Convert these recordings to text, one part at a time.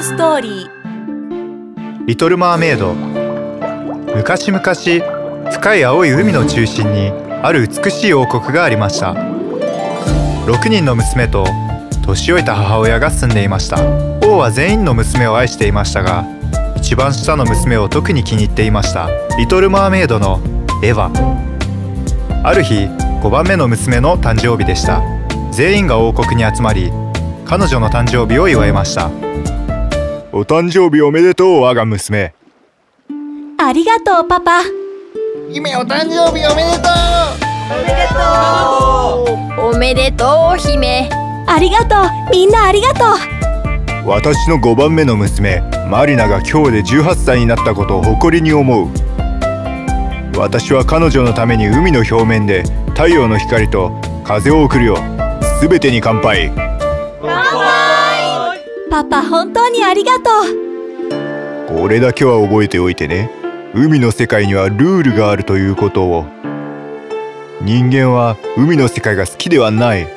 スストーリー。リトル・マーメイド。昔々深い青い海の中心にある美しい王国がありました。6人の娘と年老いた母親が住んでいました。王は全員の娘を愛していましたが一番下の娘を特に気に入っていました。リトル・マーメイドのエヴァ。ある日5番目の娘の誕生日でした。全員が王国に集まり彼女の誕生日を祝いました。お誕生日おめでとう我が娘。ありがとうパパ。姫お誕生日おめでとう。おめでとう。姫。ありがとうみんなありがとう。私の5番目の娘マリナが今日で18歳になったことを誇りに思う。私は彼女のために海の表面で太陽の光と風を送るよ全てに乾杯パパ本当にありがとう。これだけは覚えておいてね。海の世界にはルールがあるということを。人間は海の世界が好きではない。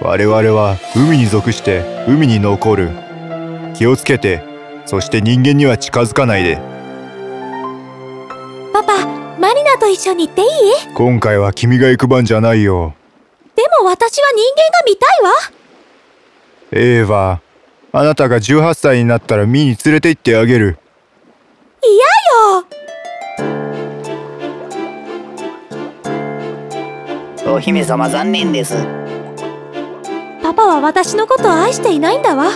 我々は海に属して海に残る。気をつけて。そして人間には近づかないで。パパマリナと一緒に行っていい？今回は君が行く番じゃないよ。でも私は人間が見たいわ。エーヴァあなたが18歳になったらミに連れて行ってあげる。嫌よ。お姫様残念です。パパは私のことを愛していないんだわ。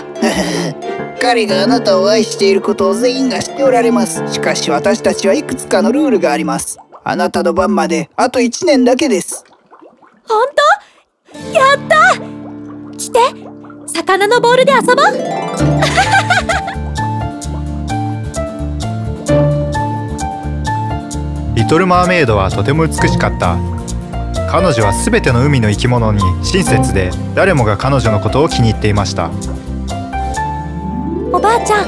彼があなたを愛していることを全員が知っておられます。しかし私たちはいくつかのルールがあります。あなたの番まであと1年だけです。本当？やった！来て魚のボールで遊ぼう。リトル・マーメイドはとても美しかった。彼女は全ての海の生き物に親切で誰もが彼女のことを気に入っていました。おばあちゃん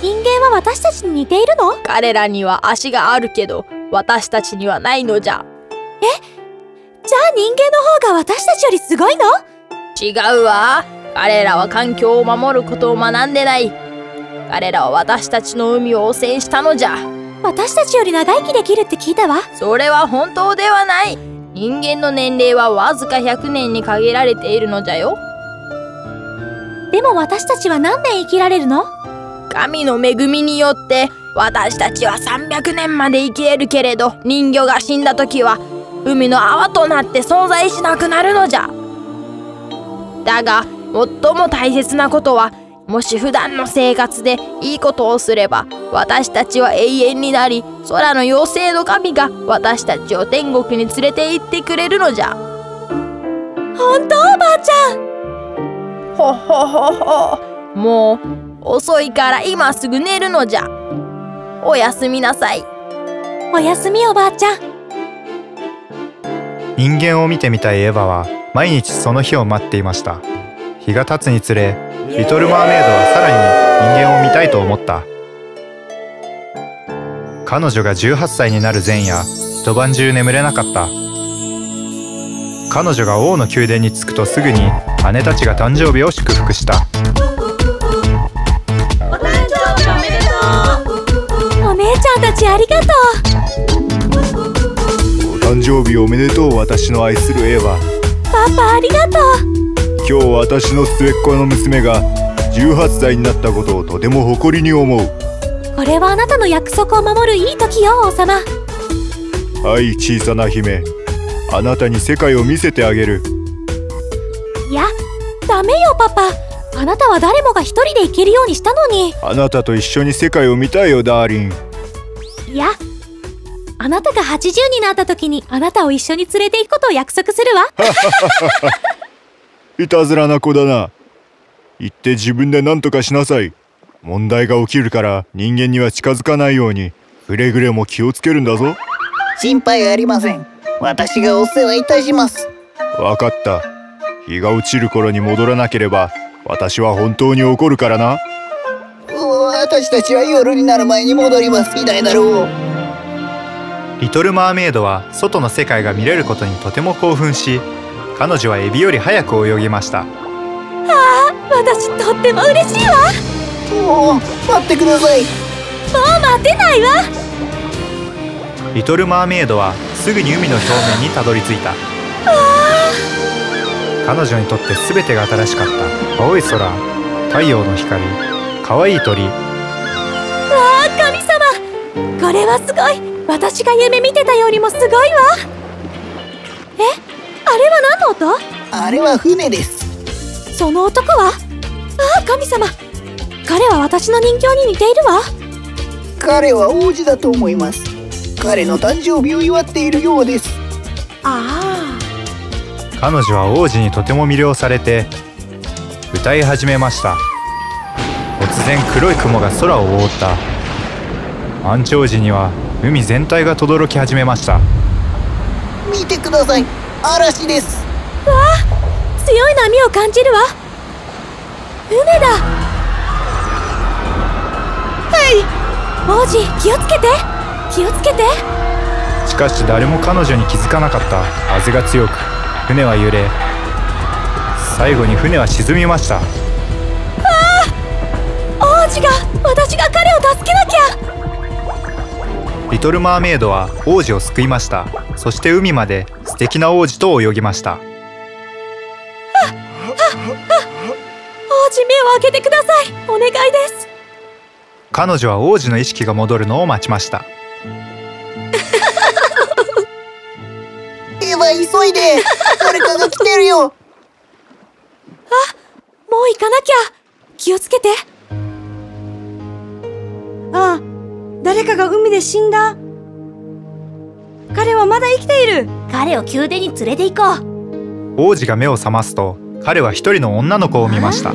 人間は私たちに似ているの？彼らには足があるけど私たちにはないのじゃ。じゃあ人間の方が私たちよりすごいの？違うわ彼らは環境を守ることを学んでない。彼らは私たちの海を汚染したのじゃ。私たちより長生きできるって聞いたわ。それは本当ではない。人間の年齢はわずか100年に限られているのじゃよ。でも私たちは何年生きられるの？神の恵みによって私たちは300年まで生きれるけれど人魚が死んだ時は海の泡となって存在しなくなるのじゃ。だが最も大切なことはもし普段の生活でいいことをすれば私たちは永遠になり空の妖精の神が私たちを天国に連れて行ってくれるのじゃ。本当おばあちゃん。ほほほほ。もう遅いから今すぐ寝るのじゃ。おやすみなさい。おやすみおばあちゃん。人間を見てみたいエヴァは毎日その日を待っていました日が経つにつれリトル・マーメイドはさらに人間を見たいと思った。彼女が18歳になる前夜一晩中眠れなかった。彼女が王の宮殿に着くとすぐに姉たちが誕生日を祝福した。お姉ちゃんたちありがとお誕生日おめでとう私の愛するエヴァうパパありがとう今日私の末っ子の娘が18歳になったことをとても誇りに思う。これはあなたの約束を守るいい時よ王様。はい小さな姫。あなたに世界を見せてあげる。いやダメよパパ。あなたは誰もが一人で行けるようにしたのに。あなたと一緒に世界を見たいよダーリン。いやあなたが80になった時にあなたを一緒に連れて行くことを約束するわ いたずらな子だな。言って自分で何とかしなさい。問題が起きるから人間には近づかないようにくれぐれも気をつけるんだぞ。心配ありません。私がお世話いたします。わかった。日が落ちる頃に戻らなければ私は本当に怒るからな。私たちは夜になる前に戻ります。いないだろう。リトル・マーメイドは外の世界が見れることにとても興奮し彼女はエビより早く泳ぎました。私とっても嬉しいわ。もう待ってください。もう待てないわ。リトル・マーメイドはすぐに海の表面にたどり着いた。彼女にとって全てが新しかった。青い空太陽の光可愛い鳥。わあ神様。これはすごい。私が夢見てたよりもすごいわ。え？あれは何の音？あれは船です。その男は？ああ神様。彼は私の人形に似ているわ。彼は王子だと思います。彼の誕生日を祝っているようです。あ彼女は王子にとても魅了されて歌い始めました。突然黒い雲が空を覆った。満潮時には海全体が轟き始めました。見てください嵐です。あわあ強い波を感じるわ。船だ。はい。王子気をつけて。気をつけて。しかし誰も彼女に気づかなかった。風が強く船は揺れ。最後に船は沈みました。王子が私が彼を助けなきゃリトル・マーメイドは王子を救いました。そして海まで素敵な王子と泳ぎました。王子目を開けてくださいお願いです彼女は王子の意識が戻るのを待ちましたエヴァ急いで誰かが来てるよあもう行かなきゃ気をつけてああ誰かが海で死んだ。彼はまだ生きている。彼を宮殿に連れて行こう。王子が目を覚ますと彼は一人の女の子を見ました。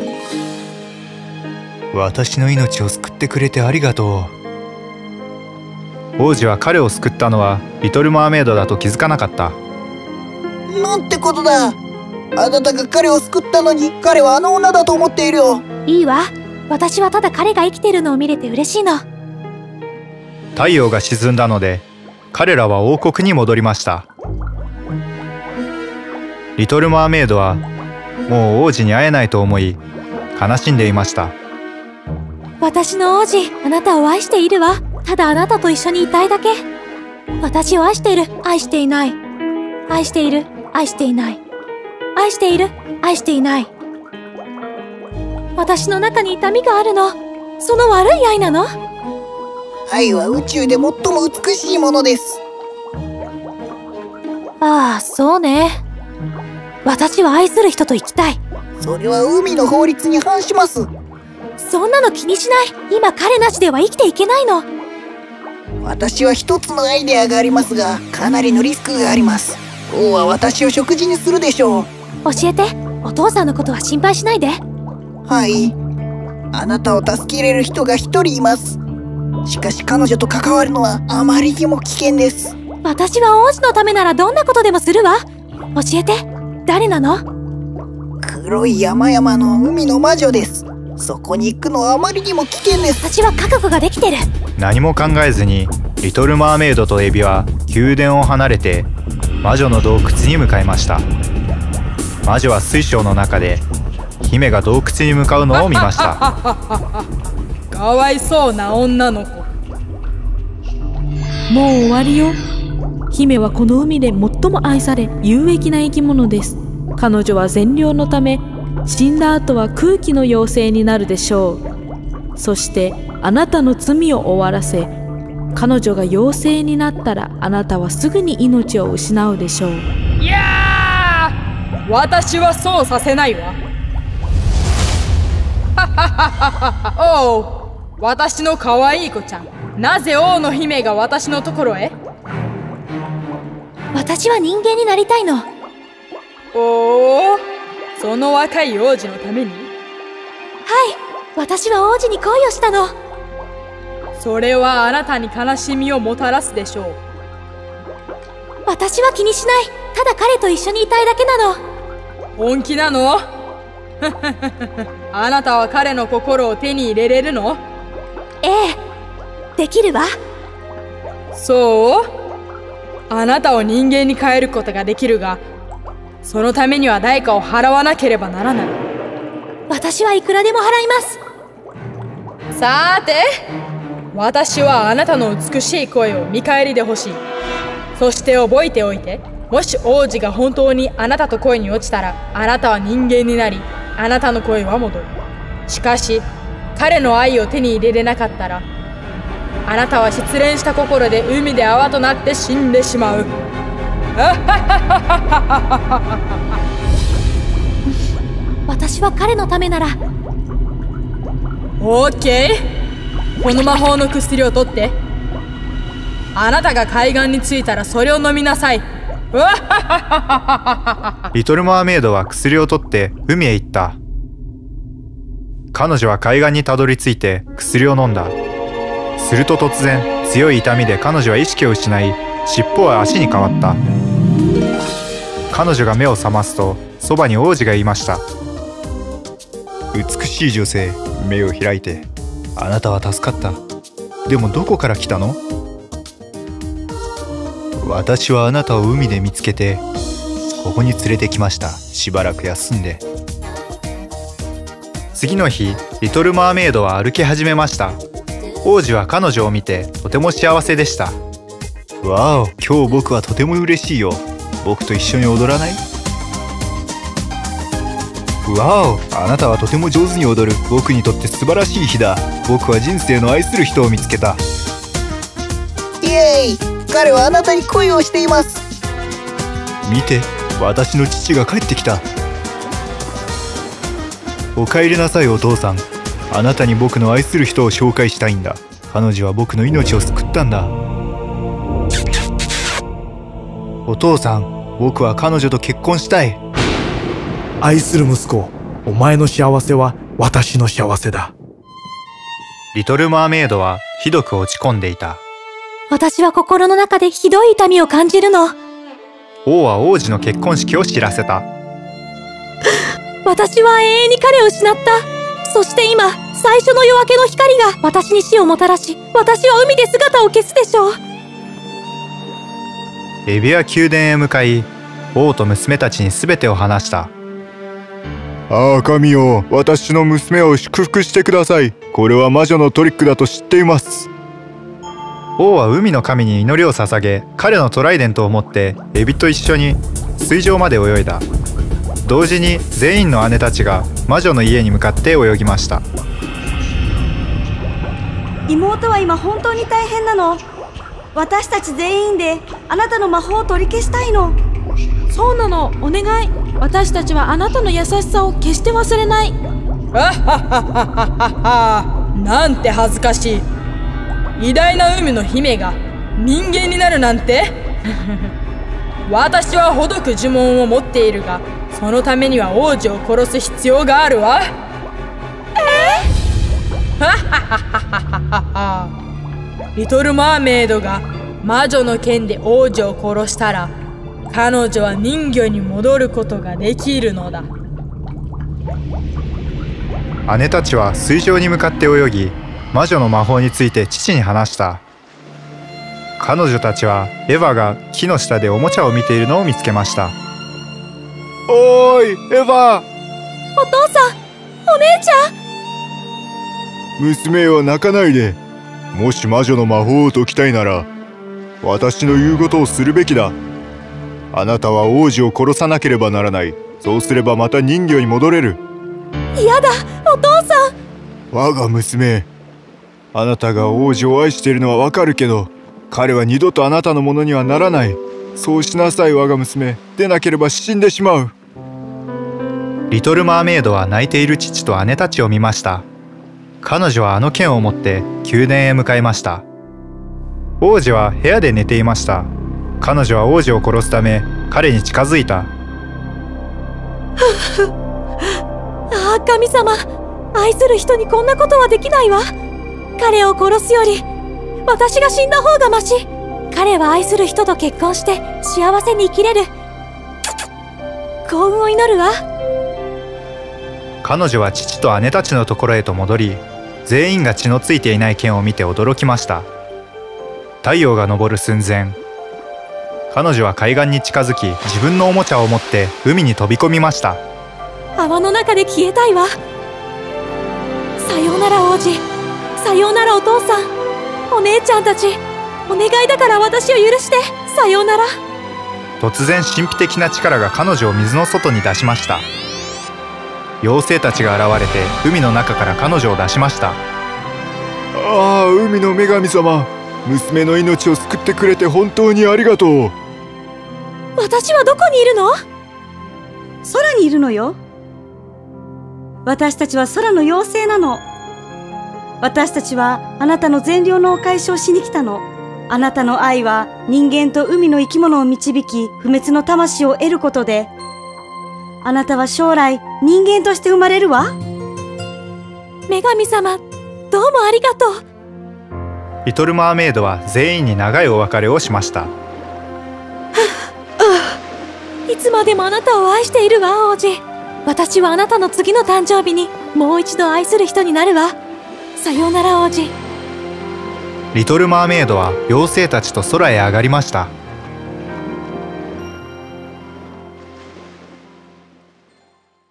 私の命を救ってくれてありがとう。王子は彼を救ったのはリトル・マーメイドだと気づかなかった。なんてことだ。あなたが彼を救ったのに彼はあの女だと思っているよ。いいわ。私はただ彼が生きてるのを見れて嬉しいの太陽が沈んだので彼らは王国に戻りました。リトル・マーメイドはもう王子に会えないと思い悲しんでいました。私の王子あなたを愛しているわ。ただあなたと一緒にいたいだけ。私を愛している。愛していない。愛している。愛していない。愛している。愛していない。私の中に痛みがあるの。その悪い愛なの。愛は宇宙で最も美しいものです。ああそうね。私は愛する人と生きたい。それは海の法律に反します。そんなの気にしない。今彼なしでは生きていけないの。私は一つのアイデアがありますがかなりのリスクがあります。王は私を食事にするでしょう。教えて。お父さんのことは心配しないで。はい。あなたを助けれる人が一人いますしかし彼女と関わるのはあまりにも危険です。私は王子のためならどんなことでもするわ。教えて。誰なの？黒い山々の海の魔女です。そこに行くのはあまりにも危険です。私は覚悟ができてる。何も考えずにリトル・マーメイドとエビは宮殿を離れて魔女の洞窟に向かいました。魔女は水晶の中で姫が洞窟に向かうのを見ましたかわいそうな女の子。もう終わりよ。姫はこの海で最も愛され有益な生き物です。彼女は善良のため死んだ後は空気の妖精になるでしょう。そしてあなたの罪を終わらせ彼女が妖精になったらあなたはすぐに命を失うでしょう。いやー！私はそうさせないわ。おう私の可愛い子ちゃん。なぜ王の姫が私のところへ？私は人間になりたいの。はいおおその若い王子のために？私は王子に恋をしたの。それはあなたに悲しみをもたらすでしょう。私は気にしない。ただ彼と一緒にいたいだけなの。本気なの？あなたは彼の心を手に入れれるの？ええ。できるわ。そう？あなたを人間に変えることができるがそのためには代価を払わなければならない。私はいくらでも払います。さーて私はあなたの美しい声を見返りでほしい。そして覚えておいてもし王子が本当にあなたと恋に落ちたらあなたは人間になりあなたの声は戻る。しかし彼の愛を手に入れれなかったらあなたは失恋した心で海で泡となって死んでしまう。私は彼のためなら。オッケーこの魔法の薬を取って。あなたが海岸に着いたらそれを飲みなさい。リトル・マーメイドは薬を取って海へ行った彼女は海岸にたどり着いて薬を飲んだ。すると突然強い痛みで彼女は意識を失い尻尾は足に変わった。彼女が目を覚ますとそばに王子がいました。美しい女性目を開いてあなたは助かった。でもどこから来たの？私はあなたを海で見つけてここに連れてきました。しばらく休んで。次の日リトル・マーメイドは歩き始めました。王子は彼女を見てとても幸せでした。わお。今日僕はとても嬉しいよ。僕と一緒に踊らない？わお。あなたはとても上手に踊る。僕にとって素晴らしい日だ。僕は人生の愛する人を見つけた。イエーイ。彼はあなたに恋をしています。見て私の父が帰ってきたお帰りなさいお父さん。あなたに僕の愛する人を紹介したいんだ。彼女は僕の命を救ったんだ。お父さん僕は彼女と結婚したい。愛する息子お前の幸せは私の幸せだ。リトル・マーメイドはひどく落ち込んでいた。私は心の中でひどい痛みを感じるの。王は王子の結婚式を知らせた私は永遠に彼を失った。そして今最初の夜明けの光が私に死をもたらし私は海で姿を消すでしょう。エビア宮殿へ向かい王と娘たちに全てを話した。ああ神よ私の娘を祝福してください。これは魔女のトリックだと知っています。王は海の神に祈りを捧げ彼のトライデントを持ってエビと一緒に水上まで泳いだ同時に全員の姉たちが魔女の家に向かって泳ぎました。妹は今本当に大変なの？私たち全員であなたの魔法を取り消したいの？そうなの。お願い。私たちはあなたの優しさを決して忘れない。なんて恥ずかしい。偉大な海の姫が人間になるなんて？私はほどく呪文を持っているがそのためには王子を殺す必要があるわ。え？リトル・マーメイドが魔女の剣で王子を殺したら彼女は人魚に戻ることができるのだ。姉たちは水上に向かって泳ぎ魔女の魔法について父に話した。彼女たちはエヴァが木の下でおもちゃを見ているのを見つけました。おーいエヴァ。お父さんお姉ちゃん。娘よ泣かないで。もし魔女の魔法を解きたいなら私の言うことをするべきだ。あなたは王子を殺さなければならない。そうすればまた人魚に戻れる。嫌だお父さん。我が娘あなたが王子を愛しているのはわかるけど彼は二度とあなたのものにはならないそうしなさい我が娘。でなければ死んでしまう。リトル・マーメイドは泣いている父と姉たちを見ました。彼女はあの剣を持って宮殿へ向かいました。王子は部屋で寝ていました。彼女は王子を殺すため彼に近づいた。ああ神様。愛する人にこんなことはできないわ。彼を殺すより私が死んだ方がまし彼は愛する人と結婚して幸せに生きれる。幸運を祈るわ。彼女は父と姉たちのところへと戻り全員が血のついていない剣を見て驚きました。太陽が昇る寸前彼女は海岸に近づき自分のおもちゃを持って海に飛び込みました。泡の中で消えたいわ。さようなら王子。さようならお父さん。お姉ちゃんたちお願いだから私を許して。さようなら。突然神秘的な力が彼女を水の外に出しました。妖精たちが現れて海の中から彼女を出しました。ああ海の女神様。娘の命を救ってくれて本当にありがとう。私はどこにいるの？空にいるのよ。私たちは空の妖精なの。私たちはあなたの善良のお返しをしに来たのあなたの愛は人間と海の生き物を導き不滅の魂を得ることであなたは将来人間として生まれるわ。女神様どうもありがとう。リトル・マーメイドは全員に長いお別れをしました。いつまでもあなたを愛しているわ王子。私はあなたの次の誕生日にもう一度愛する人になるわ。さようなら王子リトル・マーメイドは妖精たちと空へ上がりました。